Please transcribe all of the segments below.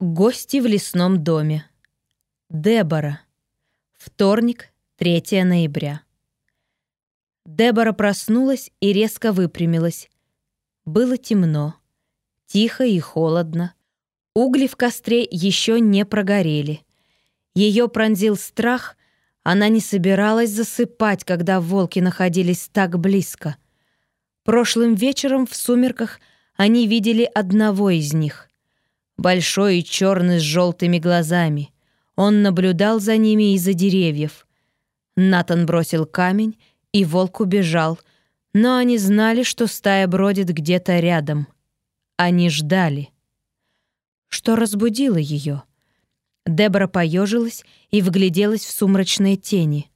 Гости в лесном доме. Дебора. Вторник, 3 ноября. Дебора проснулась и резко выпрямилась. Было темно, тихо и холодно. Угли в костре еще не прогорели. Ее пронзил страх, она не собиралась засыпать, когда волки находились так близко. Прошлым вечером в сумерках они видели одного из них — большой и черный с желтыми глазами. Он наблюдал за ними из-за деревьев. Натан бросил камень, и волк убежал, но они знали, что стая бродит где-то рядом. Они ждали. Что разбудило ее? Дебора поежилась и вгляделась в сумрачные тени.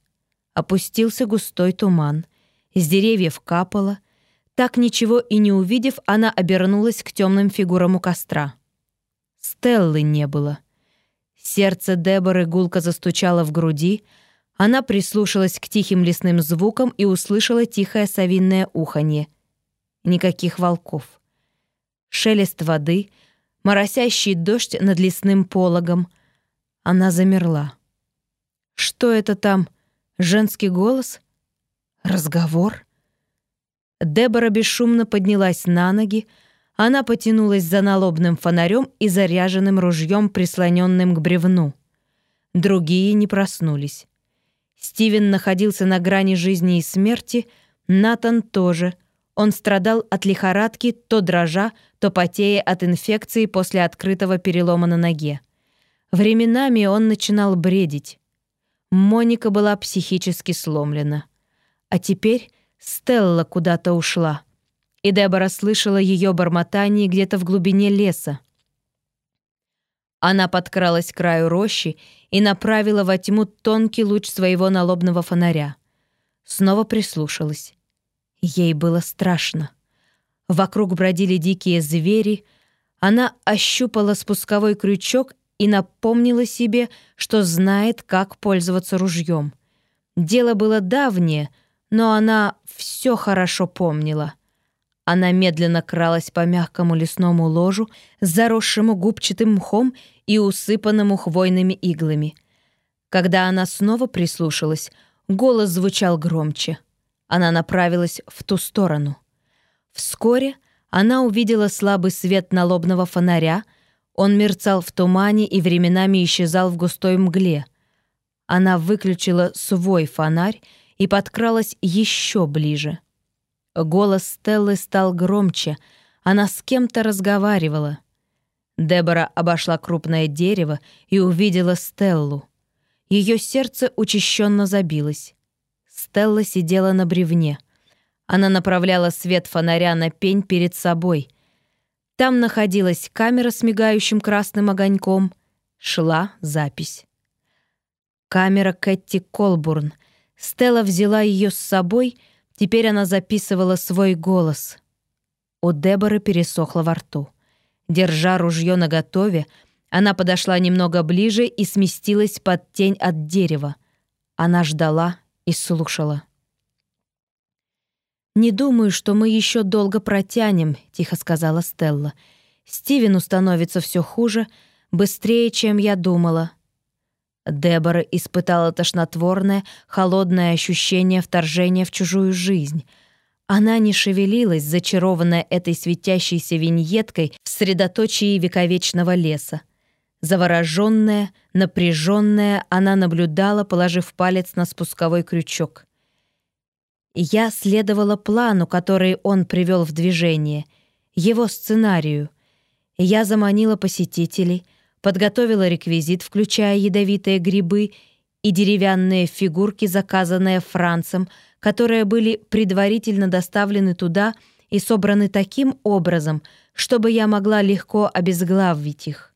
Опустился густой туман. Из деревьев капало. Так ничего и не увидев, она обернулась к темным фигурам у костра. Стеллы не было. Сердце Деборы гулко застучало в груди, она прислушалась к тихим лесным звукам и услышала тихое совинное уханье. Никаких волков. Шелест воды, моросящий дождь над лесным пологом. Она замерла. Что это там? Женский голос? Разговор? Дебора бесшумно поднялась на ноги, она потянулась за налобным фонарем и заряженным ружьем, прислоненным к бревну. Другие не проснулись. Стивен находился на грани жизни и смерти, Натан тоже. Он страдал от лихорадки, то дрожа, то потея от инфекции после открытого перелома на ноге. Временами он начинал бредить. Моника была психически сломлена. А теперь Стелла куда-то ушла и Дебора слышала ее бормотание где-то в глубине леса. Она подкралась к краю рощи и направила во тьму тонкий луч своего налобного фонаря. Снова прислушалась. Ей было страшно. Вокруг бродили дикие звери. Она ощупала спусковой крючок и напомнила себе, что знает, как пользоваться ружьем. Дело было давнее, но она все хорошо помнила. Она медленно кралась по мягкому лесному ложу, заросшему губчатым мхом и усыпанному хвойными иглами. Когда она снова прислушалась, голос звучал громче. Она направилась в ту сторону. Вскоре она увидела слабый свет налобного фонаря, он мерцал в тумане и временами исчезал в густой мгле. Она выключила свой фонарь и подкралась еще ближе — Голос Стеллы стал громче. Она с кем-то разговаривала. Дебора обошла крупное дерево и увидела Стеллу. Ее сердце учащенно забилось. Стелла сидела на бревне. Она направляла свет фонаря на пень перед собой. Там находилась камера с мигающим красным огоньком. Шла запись. Камера Кэти Колбурн. Стелла взяла ее с собой — Теперь она записывала свой голос. У Деборы пересохло во рту. Держа ружье наготове, она подошла немного ближе и сместилась под тень от дерева. Она ждала и слушала. «Не думаю, что мы еще долго протянем», — тихо сказала Стелла. «Стивену становится все хуже, быстрее, чем я думала. Дебора испытала тошнотворное, холодное ощущение вторжения в чужую жизнь. Она не шевелилась, зачарованная этой светящейся виньеткой в средоточии вековечного леса. Завороженная, напряженная, она наблюдала, положив палец на спусковой крючок. Я следовала плану, который он привел в движение, его сценарию. Я заманила посетителей — подготовила реквизит, включая ядовитые грибы и деревянные фигурки, заказанные Францем, которые были предварительно доставлены туда и собраны таким образом, чтобы я могла легко обезглавить их.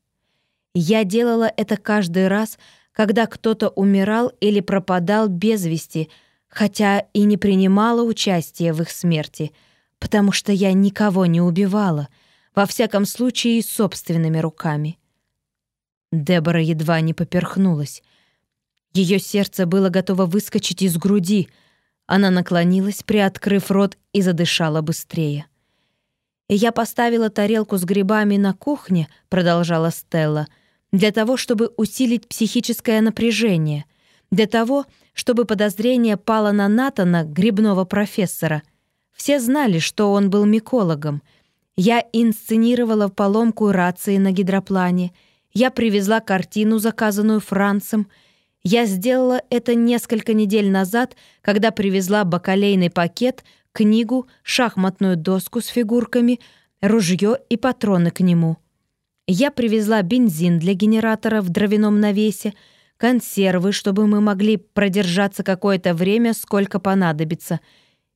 Я делала это каждый раз, когда кто-то умирал или пропадал без вести, хотя и не принимала участия в их смерти, потому что я никого не убивала, во всяком случае собственными руками. Дебора едва не поперхнулась. Ее сердце было готово выскочить из груди. Она наклонилась, приоткрыв рот, и задышала быстрее. «Я поставила тарелку с грибами на кухне», — продолжала Стелла, «для того, чтобы усилить психическое напряжение, для того, чтобы подозрение пало на Натана, грибного профессора. Все знали, что он был микологом. Я инсценировала поломку рации на гидроплане. Я привезла картину, заказанную Францем. Я сделала это несколько недель назад, когда привезла бакалейный пакет, книгу, шахматную доску с фигурками, ружье и патроны к нему. Я привезла бензин для генератора в дровяном навесе, консервы, чтобы мы могли продержаться какое-то время, сколько понадобится.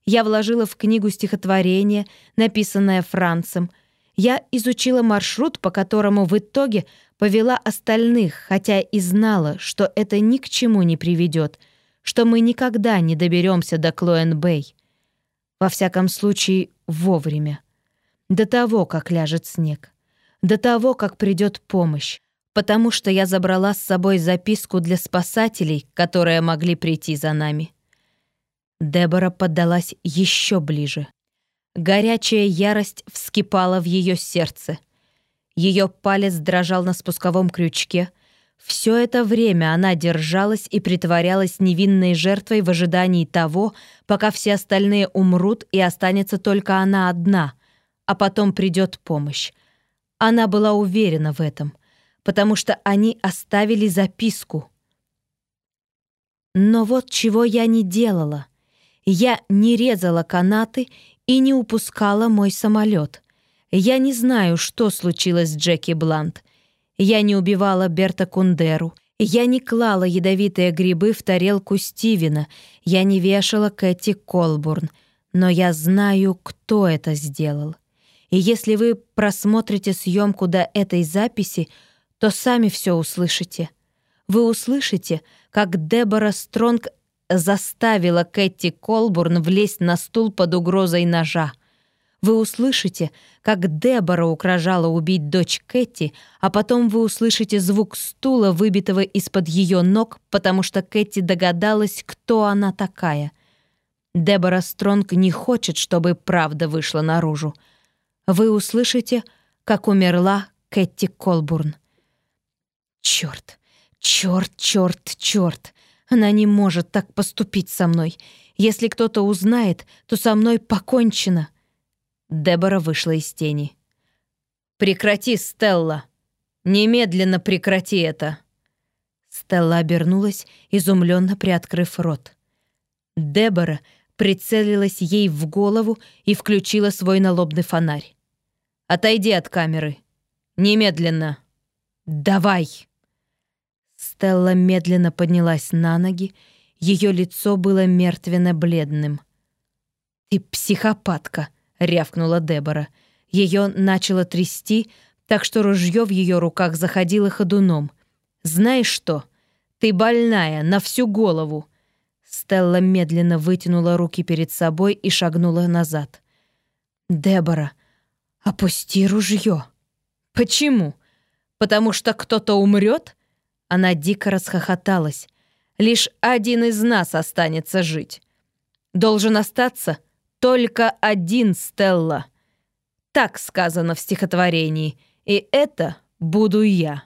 Я вложила в книгу стихотворение, написанное Францем. Я изучила маршрут, по которому в итоге повела остальных, хотя и знала, что это ни к чему не приведет, что мы никогда не доберемся до Клоэн-Бэй. Во всяком случае, вовремя. До того, как ляжет снег. До того, как придет помощь потому что я забрала с собой записку для спасателей, которые могли прийти за нами. Дебора поддалась еще ближе. Горячая ярость вскипала в ее сердце. Ее палец дрожал на спусковом крючке. Все это время она держалась и притворялась невинной жертвой в ожидании того, пока все остальные умрут и останется только она одна, а потом придет помощь. Она была уверена в этом потому что они оставили записку. Но вот чего я не делала. Я не резала канаты и не упускала мой самолет. Я не знаю, что случилось с Джеки Блант. Я не убивала Берта Кундеру. Я не клала ядовитые грибы в тарелку Стивена. Я не вешала Кэти Колбурн. Но я знаю, кто это сделал. И если вы просмотрите съемку до этой записи, то сами все услышите. Вы услышите, как Дебора Стронг заставила Кэти Колбурн влезть на стул под угрозой ножа. Вы услышите, как Дебора угрожала убить дочь Кэти, а потом вы услышите звук стула, выбитого из-под ее ног, потому что Кэти догадалась, кто она такая. Дебора Стронг не хочет, чтобы правда вышла наружу. Вы услышите, как умерла Кэти Колбурн. Черт, черт, черт, черт. Она не может так поступить со мной. Если кто-то узнает, то со мной покончено. Дебора вышла из тени. «Прекрати, Стелла! Немедленно прекрати это!» Стелла обернулась, изумленно приоткрыв рот. Дебора прицелилась ей в голову и включила свой налобный фонарь. «Отойди от камеры! Немедленно! Давай!» Стелла медленно поднялась на ноги, ее лицо было мертвенно-бледным. «Ты психопатка!» — рявкнула Дебора. Ее начало трясти, так что ружье в ее руках заходило ходуном. «Знаешь что? Ты больная, на всю голову!» Стелла медленно вытянула руки перед собой и шагнула назад. «Дебора, опусти ружье!» «Почему? Потому что кто-то умрет?» Она дико расхохоталась. «Лишь один из нас останется жить. Должен остаться только один Стелла. Так сказано в стихотворении, и это буду я».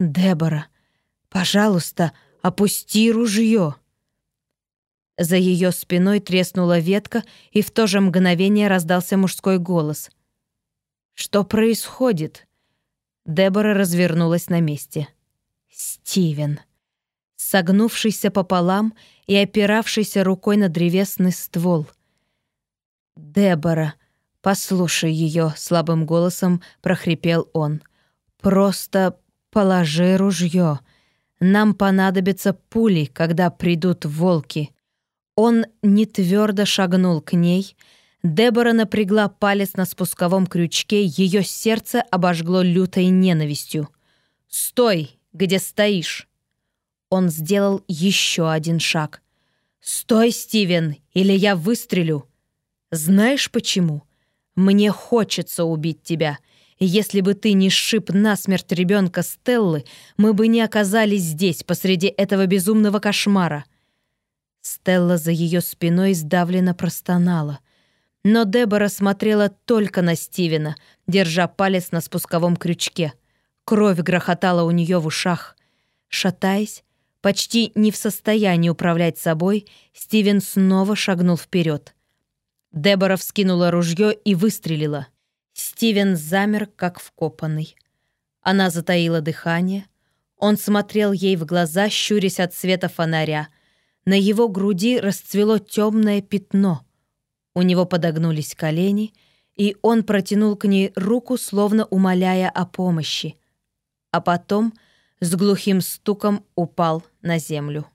«Дебора, пожалуйста, опусти ружье». За ее спиной треснула ветка, и в то же мгновение раздался мужской голос. «Что происходит?» Дебора развернулась на месте. Стивен. Согнувшийся пополам и опиравшийся рукой на древесный ствол. «Дебора, послушай ее», — слабым голосом прохрипел он. «Просто положи ружье. Нам понадобятся пули, когда придут волки». Он не твердо шагнул к ней. Дебора напрягла палец на спусковом крючке, ее сердце обожгло лютой ненавистью. «Стой!» Где стоишь». Он сделал еще один шаг. «Стой, Стивен, или я выстрелю!» «Знаешь почему? Мне хочется убить тебя. Если бы ты не сшиб насмерть ребенка Стеллы, мы бы не оказались здесь, посреди этого безумного кошмара». Стелла за ее спиной сдавленно простонала. Но Дебора смотрела только на Стивена, держа палец на спусковом крючке. Кровь грохотала у нее в ушах. Шатаясь, почти не в состоянии управлять собой, Стивен снова шагнул вперед. Дебора вскинула ружье и выстрелила. Стивен замер, как вкопанный. Она затаила дыхание. Он смотрел ей в глаза, щурясь от света фонаря. На его груди расцвело темное пятно. У него подогнулись колени, и он протянул к ней руку, словно умоляя о помощи. А потом с глухим стуком упал на землю.